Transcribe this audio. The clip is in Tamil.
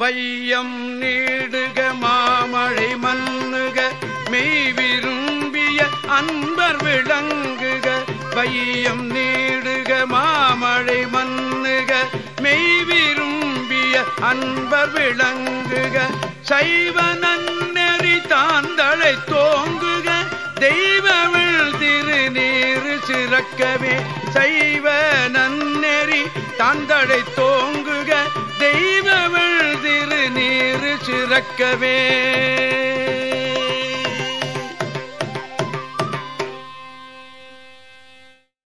வையம் நீடுக மாமழை மன்னுக மெய் விரும்பிய அன்பர் விளங்குக. வையம் நீடுக மாமழை மன்னுக மெய் விரும்பிய அன்பர் விளங்குக. சைவ நன்னறி தாந்தளை தோங்குக தெய்வமிழ் திருநீரு சிறக்கவே. சைவ நன்னெறி தாந்தளை தோங்குக தெய்வமிழ் திருநீரு